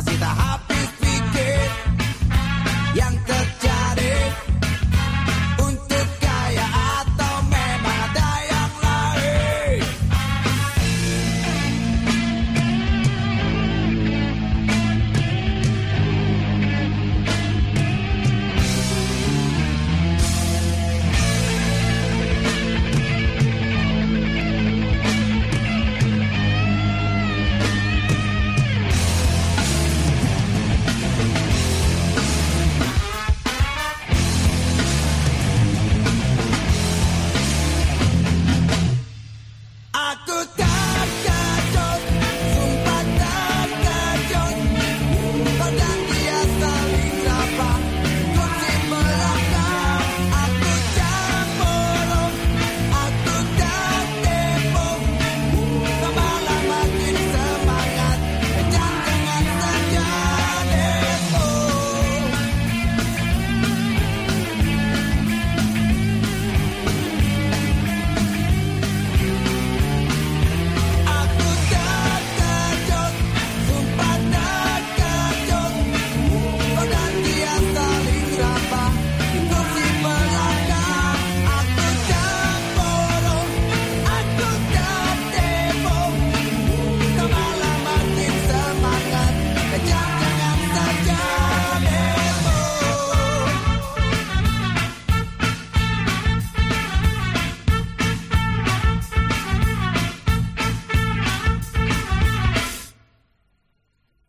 See the high